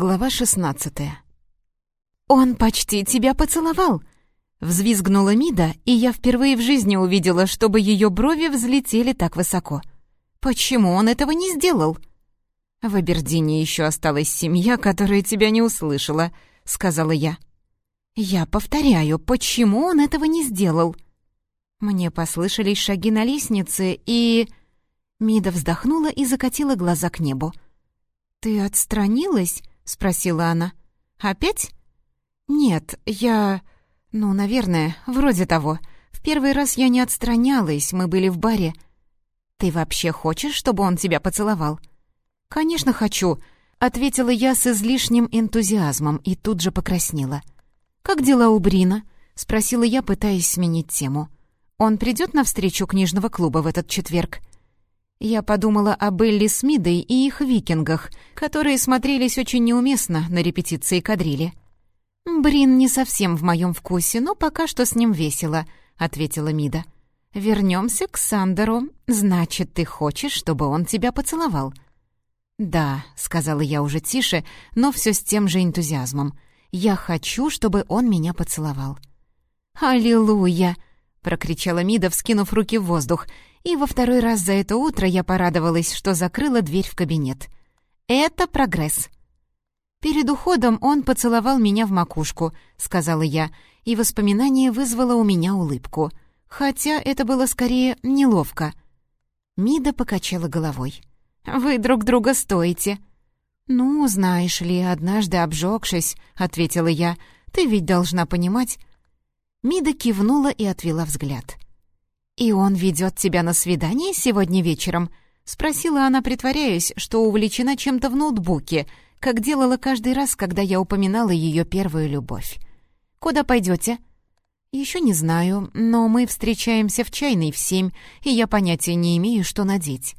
Глава 16 «Он почти тебя поцеловал!» Взвизгнула Мида, и я впервые в жизни увидела, чтобы ее брови взлетели так высоко. «Почему он этого не сделал?» «В Абердине еще осталась семья, которая тебя не услышала», — сказала я. «Я повторяю, почему он этого не сделал?» Мне послышались шаги на лестнице, и... Мида вздохнула и закатила глаза к небу. «Ты отстранилась?» — спросила она. «Опять?» «Нет, я... Ну, наверное, вроде того. В первый раз я не отстранялась, мы были в баре». «Ты вообще хочешь, чтобы он тебя поцеловал?» «Конечно хочу», — ответила я с излишним энтузиазмом и тут же покраснела. «Как дела у Брина?» — спросила я, пытаясь сменить тему. «Он придет на встречу книжного клуба в этот четверг?» Я подумала о Белли с Мидой и их викингах, которые смотрелись очень неуместно на репетиции кадрили. «Брин не совсем в моем вкусе, но пока что с ним весело», — ответила Мида. «Вернемся к Сандеру. Значит, ты хочешь, чтобы он тебя поцеловал?» «Да», — сказала я уже тише, но все с тем же энтузиазмом. «Я хочу, чтобы он меня поцеловал». «Аллилуйя!» — прокричала Мида, вскинув руки в воздух и во второй раз за это утро я порадовалась, что закрыла дверь в кабинет. Это прогресс. «Перед уходом он поцеловал меня в макушку», — сказала я, и воспоминание вызвало у меня улыбку. Хотя это было скорее неловко. Мида покачала головой. «Вы друг друга стоите». «Ну, знаешь ли, однажды обжегшись», — ответила я, — «ты ведь должна понимать». Мида кивнула и отвела взгляд. «И он ведет тебя на свидание сегодня вечером?» — спросила она, притворяясь, что увлечена чем-то в ноутбуке, как делала каждый раз, когда я упоминала ее первую любовь. «Куда пойдете?» «Еще не знаю, но мы встречаемся в чайной в семь, и я понятия не имею, что надеть».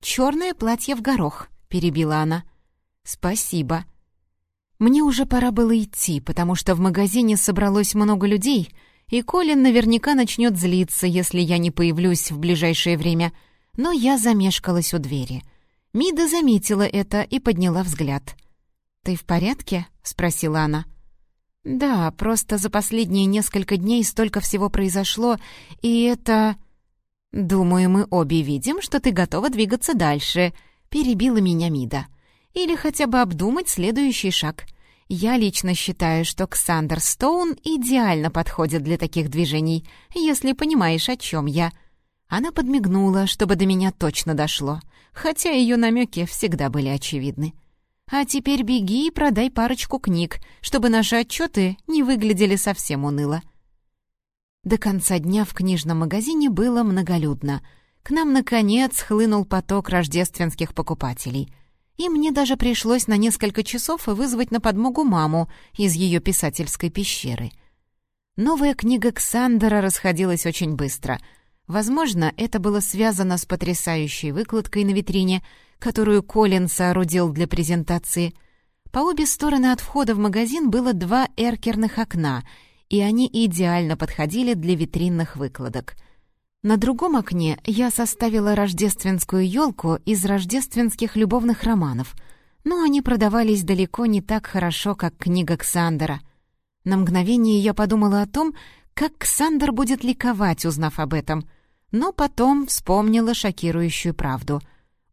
«Черное платье в горох», — перебила она. «Спасибо». Мне уже пора было идти, потому что в магазине собралось много людей — и Колин наверняка начнет злиться, если я не появлюсь в ближайшее время. Но я замешкалась у двери. Мида заметила это и подняла взгляд. «Ты в порядке?» — спросила она. «Да, просто за последние несколько дней столько всего произошло, и это...» «Думаю, мы обе видим, что ты готова двигаться дальше», — перебила меня Мида. «Или хотя бы обдумать следующий шаг». Я лично считаю, что Ксандер Стоун идеально подходит для таких движений, если понимаешь, о чем я». Она подмигнула, чтобы до меня точно дошло, хотя ее намеки всегда были очевидны. «А теперь беги и продай парочку книг, чтобы наши отчеты не выглядели совсем уныло». До конца дня в книжном магазине было многолюдно. К нам, наконец, хлынул поток рождественских покупателей — и мне даже пришлось на несколько часов вызвать на подмогу маму из ее писательской пещеры. Новая книга Ксандера расходилась очень быстро. Возможно, это было связано с потрясающей выкладкой на витрине, которую Колин соорудил для презентации. По обе стороны от входа в магазин было два эркерных окна, и они идеально подходили для витринных выкладок — на другом окне я составила рождественскую елку из рождественских любовных романов, но они продавались далеко не так хорошо, как книга Ксандера. На мгновение я подумала о том, как Ксандер будет ликовать, узнав об этом, но потом вспомнила шокирующую правду.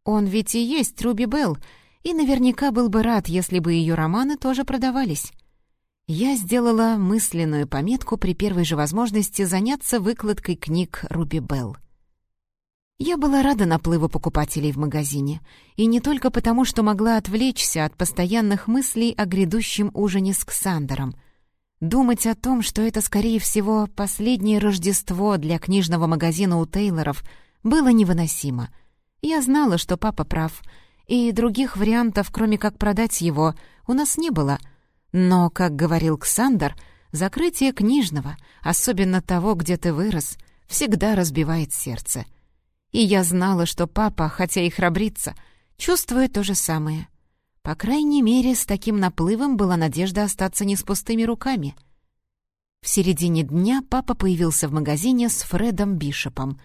Он ведь и есть Руби Белл, и наверняка был бы рад, если бы ее романы тоже продавались. Я сделала мысленную пометку при первой же возможности заняться выкладкой книг Руби Белл. Я была рада наплыву покупателей в магазине, и не только потому, что могла отвлечься от постоянных мыслей о грядущем ужине с Ксандером. Думать о том, что это, скорее всего, последнее Рождество для книжного магазина у Тейлоров, было невыносимо. Я знала, что папа прав, и других вариантов, кроме как продать его, у нас не было — но, как говорил Ксандр, закрытие книжного, особенно того, где ты вырос, всегда разбивает сердце. И я знала, что папа, хотя и храбрится, чувствует то же самое. По крайней мере, с таким наплывом была надежда остаться не с пустыми руками. В середине дня папа появился в магазине с Фредом Бишопом.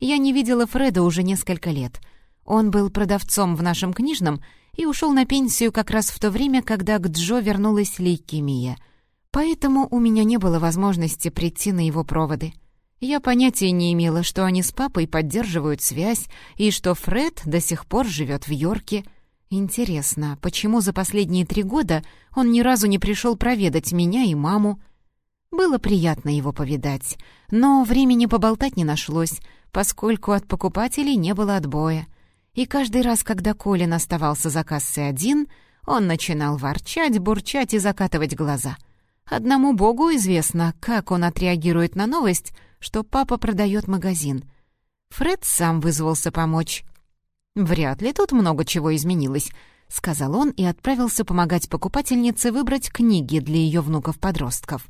Я не видела Фреда уже несколько лет. Он был продавцом в нашем книжном и ушел на пенсию как раз в то время, когда к Джо вернулась лейкемия. Поэтому у меня не было возможности прийти на его проводы. Я понятия не имела, что они с папой поддерживают связь и что Фред до сих пор живет в Йорке. Интересно, почему за последние три года он ни разу не пришел проведать меня и маму? Было приятно его повидать, но времени поболтать не нашлось, поскольку от покупателей не было отбоя. И каждый раз, когда Колин оставался за кассой один, он начинал ворчать, бурчать и закатывать глаза. Одному богу известно, как он отреагирует на новость, что папа продает магазин. Фред сам вызвался помочь. «Вряд ли тут много чего изменилось», — сказал он и отправился помогать покупательнице выбрать книги для ее внуков-подростков.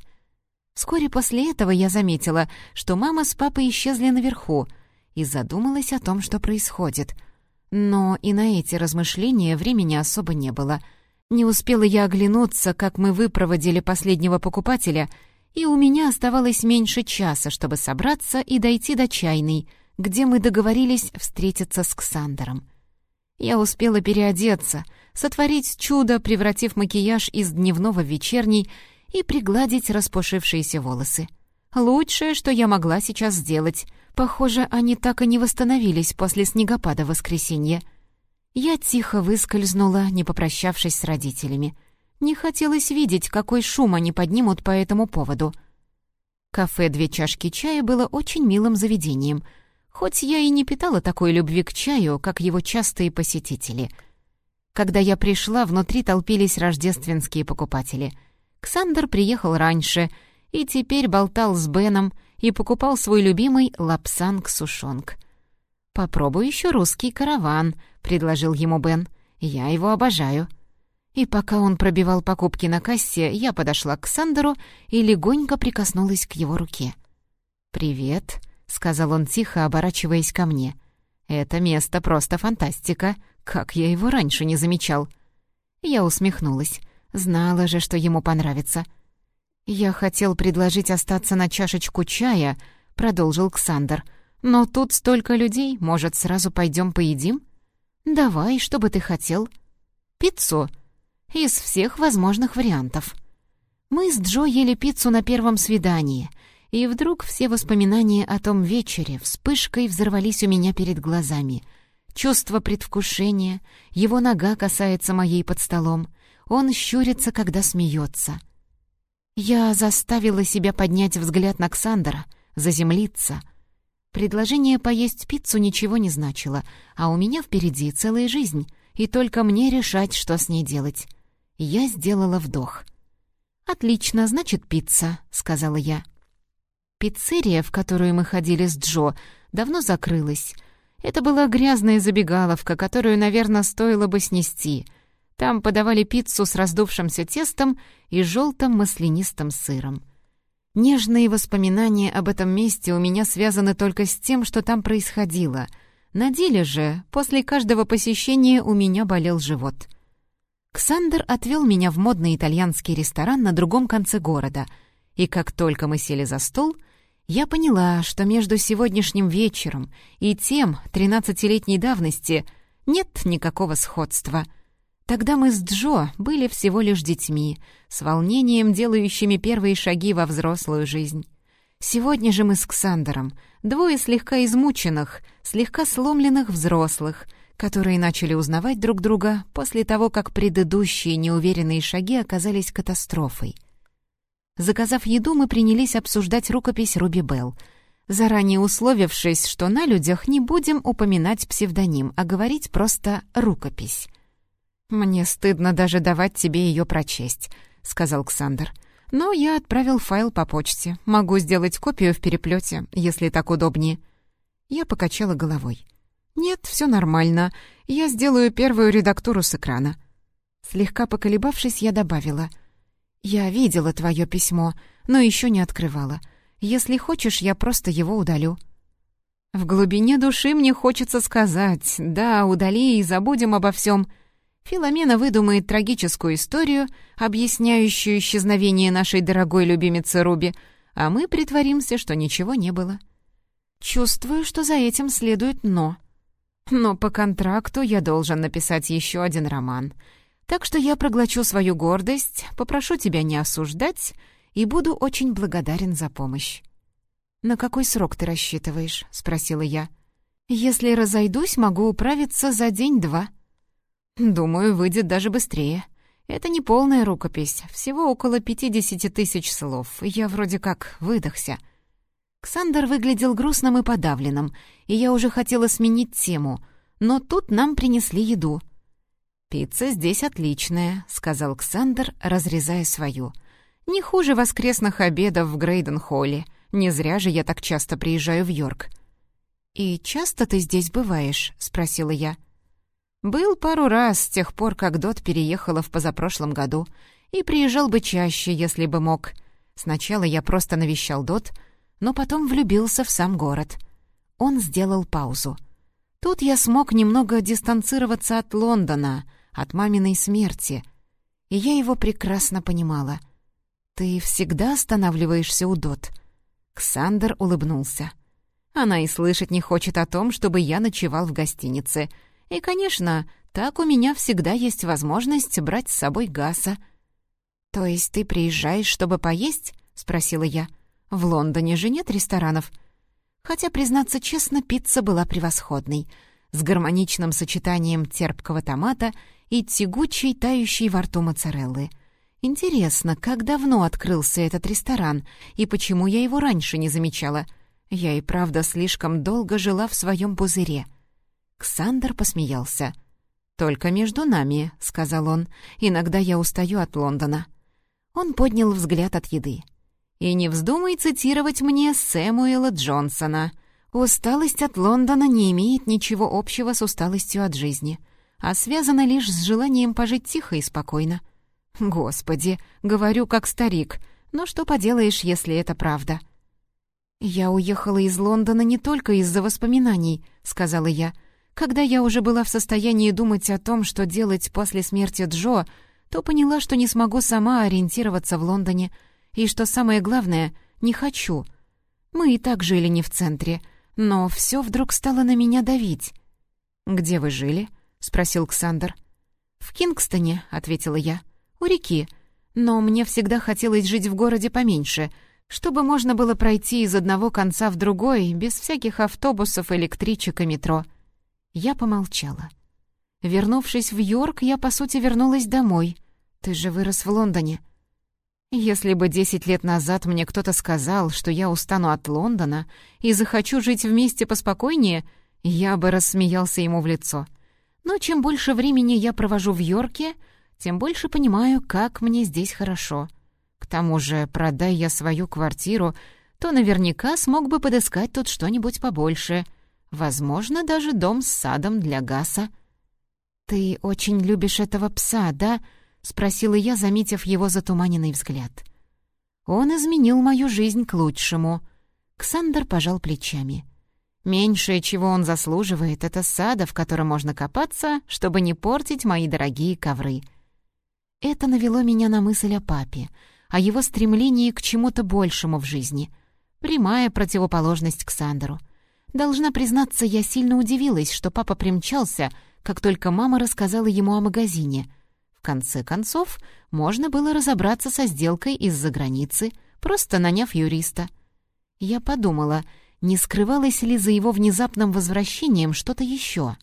Вскоре после этого я заметила, что мама с папой исчезли наверху, и задумалась о том, что происходит. Но и на эти размышления времени особо не было. Не успела я оглянуться, как мы выпроводили последнего покупателя, и у меня оставалось меньше часа, чтобы собраться и дойти до чайной, где мы договорились встретиться с Ксандером. Я успела переодеться, сотворить чудо, превратив макияж из дневного в вечерний, и пригладить распушившиеся волосы. Лучшее, что я могла сейчас сделать. Похоже, они так и не восстановились после снегопада в воскресенье. Я тихо выскользнула, не попрощавшись с родителями. Не хотелось видеть, какой шум они поднимут по этому поводу. Кафе «Две чашки чая» было очень милым заведением, хоть я и не питала такой любви к чаю, как его частые посетители. Когда я пришла, внутри толпились рождественские покупатели — Ксандр приехал раньше и теперь болтал с Беном и покупал свой любимый лапсанг-сушонг. «Попробуй еще русский караван», — предложил ему Бен. «Я его обожаю». И пока он пробивал покупки на кассе, я подошла к Сандеру и легонько прикоснулась к его руке. «Привет», — сказал он тихо, оборачиваясь ко мне. «Это место просто фантастика. Как я его раньше не замечал». Я усмехнулась. Знала же, что ему понравится. «Я хотел предложить остаться на чашечку чая», — продолжил Ксандр. «Но тут столько людей, может, сразу пойдем поедим?» «Давай, что бы ты хотел?» «Пиццу. Из всех возможных вариантов». Мы с Джо ели пиццу на первом свидании, и вдруг все воспоминания о том вечере вспышкой взорвались у меня перед глазами. Чувство предвкушения, его нога касается моей под столом, он щурится, когда смеется. Я заставила себя поднять взгляд на Ксандера, заземлиться. Предложение поесть пиццу ничего не значило, а у меня впереди целая жизнь, и только мне решать, что с ней делать. Я сделала вдох. «Отлично, значит, пицца», — сказала я. Пиццерия, в которую мы ходили с Джо, давно закрылась. Это была грязная забегаловка, которую, наверное, стоило бы снести — там подавали пиццу с раздувшимся тестом и желтым маслянистым сыром. Нежные воспоминания об этом месте у меня связаны только с тем, что там происходило. На деле же, после каждого посещения у меня болел живот. Ксандер отвел меня в модный итальянский ресторан на другом конце города, и как только мы сели за стол, я поняла, что между сегодняшним вечером и тем тринадцатилетней давности нет никакого сходства — Тогда мы с Джо были всего лишь детьми, с волнением делающими первые шаги во взрослую жизнь. Сегодня же мы с Ксандером, двое слегка измученных, слегка сломленных взрослых, которые начали узнавать друг друга после того, как предыдущие неуверенные шаги оказались катастрофой. Заказав еду, мы принялись обсуждать рукопись Руби Белл, заранее условившись, что на людях не будем упоминать псевдоним, а говорить просто «рукопись». «Мне стыдно даже давать тебе ее прочесть», — сказал Ксандр. «Но я отправил файл по почте. Могу сделать копию в переплете, если так удобнее». Я покачала головой. «Нет, все нормально. Я сделаю первую редактуру с экрана». Слегка поколебавшись, я добавила. «Я видела твое письмо, но еще не открывала. Если хочешь, я просто его удалю». В глубине души мне хочется сказать «Да, удали и забудем обо всем», Филомена выдумает трагическую историю, объясняющую исчезновение нашей дорогой любимицы Руби, а мы притворимся, что ничего не было. Чувствую, что за этим следует «но». Но по контракту я должен написать еще один роман. Так что я проглочу свою гордость, попрошу тебя не осуждать и буду очень благодарен за помощь. «На какой срок ты рассчитываешь?» — спросила я. «Если разойдусь, могу управиться за день-два». «Думаю, выйдет даже быстрее. Это не полная рукопись, всего около пятидесяти тысяч слов. Я вроде как выдохся». Ксандр выглядел грустным и подавленным, и я уже хотела сменить тему, но тут нам принесли еду. «Пицца здесь отличная», — сказал Ксандр, разрезая свою. «Не хуже воскресных обедов в Грейден-холле. Не зря же я так часто приезжаю в Йорк». «И часто ты здесь бываешь?» — спросила я. «Был пару раз с тех пор, как Дот переехала в позапрошлом году, и приезжал бы чаще, если бы мог. Сначала я просто навещал Дот, но потом влюбился в сам город». Он сделал паузу. Тут я смог немного дистанцироваться от Лондона, от маминой смерти, и я его прекрасно понимала. «Ты всегда останавливаешься у Дот?» Ксандер улыбнулся. Она и слышать не хочет о том, чтобы я ночевал в гостинице. И, конечно, так у меня всегда есть возможность брать с собой Гаса. «То есть ты приезжаешь, чтобы поесть?» — спросила я. «В Лондоне же нет ресторанов». Хотя, признаться честно, пицца была превосходной, с гармоничным сочетанием терпкого томата и тягучей, тающей во рту моцареллы. Интересно, как давно открылся этот ресторан и почему я его раньше не замечала — я и правда слишком долго жила в своем пузыре. Ксандр посмеялся. «Только между нами», — сказал он. «Иногда я устаю от Лондона». Он поднял взгляд от еды. «И не вздумай цитировать мне Сэмуэла Джонсона. Усталость от Лондона не имеет ничего общего с усталостью от жизни, а связана лишь с желанием пожить тихо и спокойно. Господи, говорю как старик, но что поделаешь, если это правда?» «Я уехала из Лондона не только из-за воспоминаний», — сказала я. «Когда я уже была в состоянии думать о том, что делать после смерти Джо, то поняла, что не смогу сама ориентироваться в Лондоне, и что самое главное — не хочу. Мы и так жили не в центре, но все вдруг стало на меня давить». «Где вы жили?» — спросил Ксандр. «В Кингстоне», — ответила я. «У реки. Но мне всегда хотелось жить в городе поменьше — чтобы можно было пройти из одного конца в другой, без всяких автобусов, электричек и метро. Я помолчала. Вернувшись в Йорк, я, по сути, вернулась домой. Ты же вырос в Лондоне. Если бы десять лет назад мне кто-то сказал, что я устану от Лондона и захочу жить вместе поспокойнее, я бы рассмеялся ему в лицо. Но чем больше времени я провожу в Йорке, тем больше понимаю, как мне здесь хорошо — к тому же, продай я свою квартиру, то наверняка смог бы подыскать тут что-нибудь побольше. Возможно, даже дом с садом для Гаса. «Ты очень любишь этого пса, да?» — спросила я, заметив его затуманенный взгляд. «Он изменил мою жизнь к лучшему». Ксандр пожал плечами. «Меньшее, чего он заслуживает, это сада, в котором можно копаться, чтобы не портить мои дорогие ковры». Это навело меня на мысль о папе — о его стремлении к чему-то большему в жизни. Прямая противоположность к Сандеру. Должна признаться, я сильно удивилась, что папа примчался, как только мама рассказала ему о магазине. В конце концов, можно было разобраться со сделкой из-за границы, просто наняв юриста. Я подумала, не скрывалось ли за его внезапным возвращением что-то еще.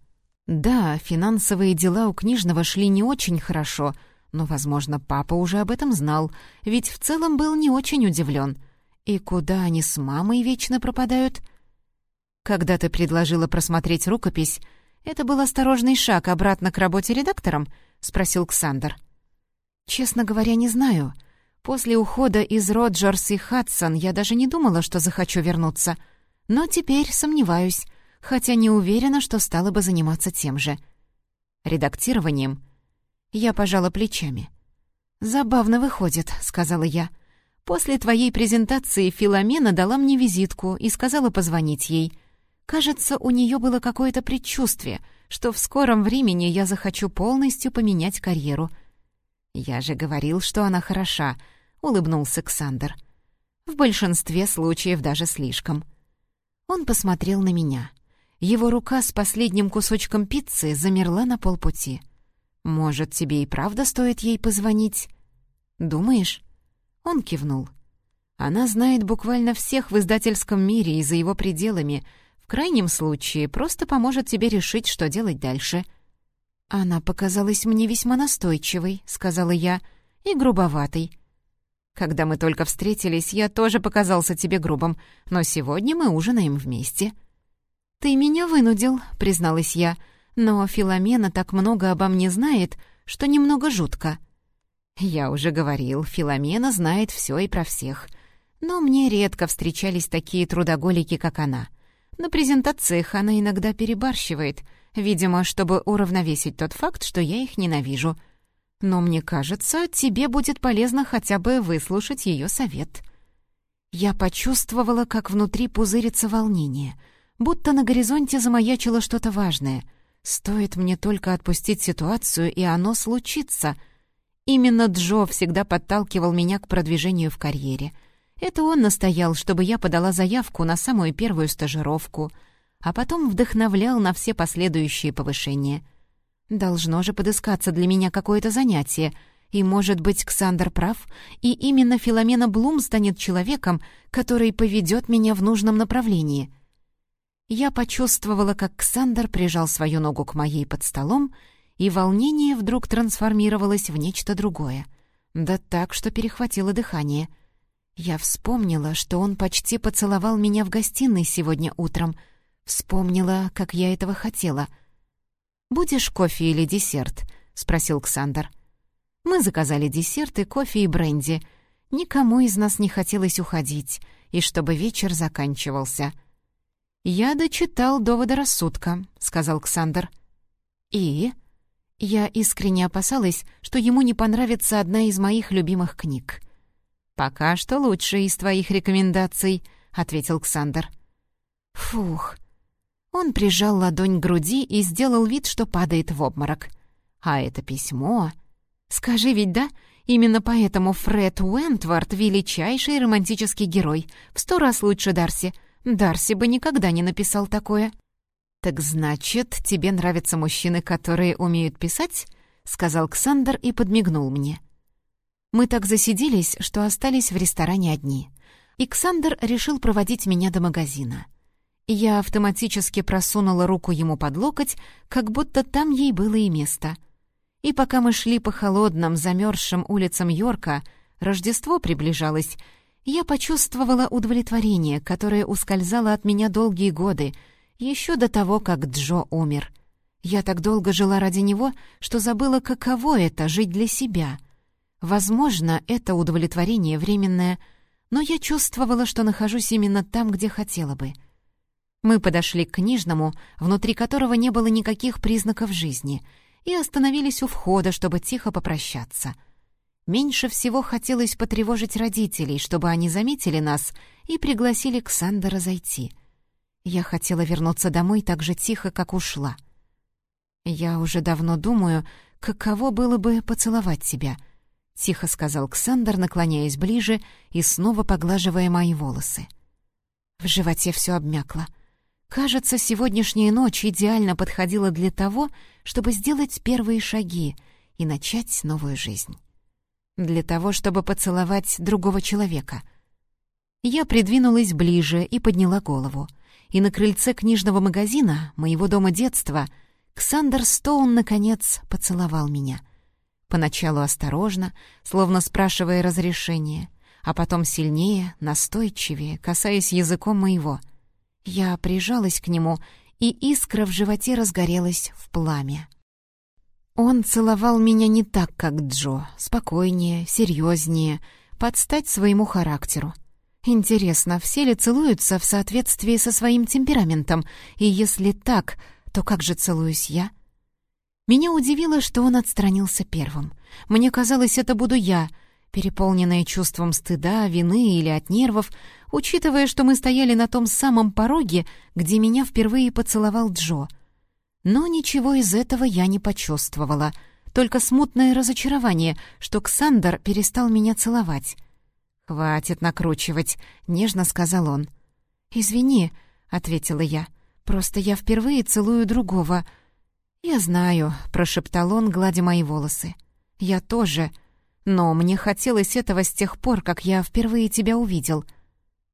Да, финансовые дела у книжного шли не очень хорошо — но, возможно, папа уже об этом знал, ведь в целом был не очень удивлен. И куда они с мамой вечно пропадают? Когда ты предложила просмотреть рукопись, это был осторожный шаг обратно к работе редактором? спросил Ксандр. Честно говоря, не знаю. После ухода из Роджерс и Хадсон я даже не думала, что захочу вернуться. Но теперь сомневаюсь, хотя не уверена, что стала бы заниматься тем же. Редактированием — я пожала плечами. «Забавно выходит», — сказала я. «После твоей презентации Филомена дала мне визитку и сказала позвонить ей. Кажется, у нее было какое-то предчувствие, что в скором времени я захочу полностью поменять карьеру». «Я же говорил, что она хороша», — улыбнулся Ксандр. «В большинстве случаев даже слишком». Он посмотрел на меня. Его рука с последним кусочком пиццы замерла на полпути. «Может, тебе и правда стоит ей позвонить?» «Думаешь?» Он кивнул. «Она знает буквально всех в издательском мире и за его пределами. В крайнем случае, просто поможет тебе решить, что делать дальше». «Она показалась мне весьма настойчивой», — сказала я, — «и грубоватой». «Когда мы только встретились, я тоже показался тебе грубым, но сегодня мы ужинаем вместе». «Ты меня вынудил», — призналась я, «но Филомена так много обо мне знает, что немного жутко». «Я уже говорил, Филомена знает все и про всех. Но мне редко встречались такие трудоголики, как она. На презентациях она иногда перебарщивает, видимо, чтобы уравновесить тот факт, что я их ненавижу. Но мне кажется, тебе будет полезно хотя бы выслушать ее совет». Я почувствовала, как внутри пузырится волнение, будто на горизонте замаячило что-то важное. Стоит мне только отпустить ситуацию, и оно случится. Именно Джо всегда подталкивал меня к продвижению в карьере. Это он настоял, чтобы я подала заявку на самую первую стажировку, а потом вдохновлял на все последующие повышения — Должно же подыскаться для меня какое-то занятие. И, может быть, Ксандр прав, и именно Филомена Блум станет человеком, который поведет меня в нужном направлении. Я почувствовала, как Ксандр прижал свою ногу к моей под столом, и волнение вдруг трансформировалось в нечто другое. Да так, что перехватило дыхание. Я вспомнила, что он почти поцеловал меня в гостиной сегодня утром. Вспомнила, как я этого хотела — «Будешь кофе или десерт?» — спросил Ксандр. Мы заказали десерт и кофе и бренди. Никому из нас не хотелось уходить, и чтобы вечер заканчивался. «Я дочитал доводы рассудка», — сказал Ксандр. «И?» Я искренне опасалась, что ему не понравится одна из моих любимых книг. «Пока что лучшая из твоих рекомендаций», — ответил Ксандр. «Фух, он прижал ладонь к груди и сделал вид, что падает в обморок. «А это письмо...» «Скажи ведь, да? Именно поэтому Фред Уэнтворд — величайший романтический герой. В сто раз лучше Дарси. Дарси бы никогда не написал такое». «Так значит, тебе нравятся мужчины, которые умеют писать?» — сказал Ксандер и подмигнул мне. Мы так засиделись, что остались в ресторане одни. И Ксандер решил проводить меня до магазина. Я автоматически просунула руку ему под локоть, как будто там ей было и место. И пока мы шли по холодным, замерзшим улицам Йорка, Рождество приближалось, я почувствовала удовлетворение, которое ускользало от меня долгие годы, еще до того, как Джо умер. Я так долго жила ради него, что забыла, каково это — жить для себя. Возможно, это удовлетворение временное, но я чувствовала, что нахожусь именно там, где хотела бы — мы подошли к книжному, внутри которого не было никаких признаков жизни, и остановились у входа, чтобы тихо попрощаться. Меньше всего хотелось потревожить родителей, чтобы они заметили нас и пригласили Ксандера зайти. Я хотела вернуться домой так же тихо, как ушла. «Я уже давно думаю, каково было бы поцеловать тебя», — тихо сказал Ксандер, наклоняясь ближе и снова поглаживая мои волосы. В животе все обмякло — Кажется, сегодняшняя ночь идеально подходила для того, чтобы сделать первые шаги и начать новую жизнь. Для того, чтобы поцеловать другого человека. Я придвинулась ближе и подняла голову. И на крыльце книжного магазина, моего дома детства, Ксандер Стоун, наконец, поцеловал меня. Поначалу осторожно, словно спрашивая разрешения, а потом сильнее, настойчивее, касаясь языком моего — я прижалась к нему, и искра в животе разгорелась в пламя. Он целовал меня не так, как Джо, спокойнее, серьезнее, под стать своему характеру. Интересно, все ли целуются в соответствии со своим темпераментом, и если так, то как же целуюсь я? Меня удивило, что он отстранился первым. Мне казалось, это буду я — переполненная чувством стыда, вины или от нервов, учитывая, что мы стояли на том самом пороге, где меня впервые поцеловал Джо. Но ничего из этого я не почувствовала, только смутное разочарование, что Ксандер перестал меня целовать. «Хватит накручивать», — нежно сказал он. «Извини», — ответила я. Просто я впервые целую другого». «Я знаю», — прошептал он, гладя мои волосы. «Я тоже. Но мне хотелось этого с тех пор, как я впервые тебя увидел».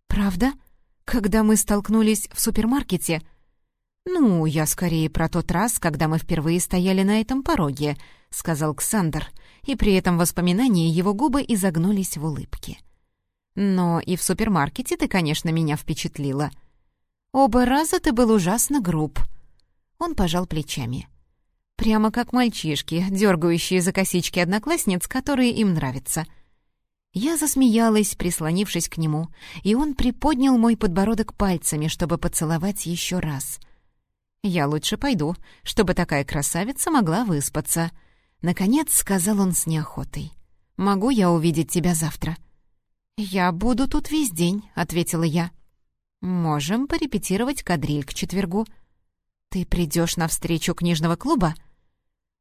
«Правда? Когда мы столкнулись в супермаркете?» «Ну, я скорее про тот раз, когда мы впервые стояли на этом пороге», — сказал Ксандр, и при этом воспоминании его губы изогнулись в улыбке. «Но и в супермаркете ты, конечно, меня впечатлила. Оба раза ты был ужасно груб». Он пожал плечами. Прямо как мальчишки, дергающие за косички одноклассниц, которые им нравятся. Я засмеялась, прислонившись к нему, и он приподнял мой подбородок пальцами, чтобы поцеловать еще раз — «Я лучше пойду, чтобы такая красавица могла выспаться», — наконец сказал он с неохотой. «Могу я увидеть тебя завтра?» «Я буду тут весь день», — ответила я. «Можем порепетировать кадриль к четвергу». «Ты придешь на встречу книжного клуба?»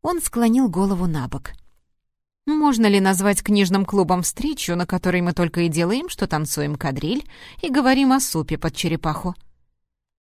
Он склонил голову на бок. «Можно ли назвать книжным клубом встречу, на которой мы только и делаем, что танцуем кадриль и говорим о супе под черепаху?»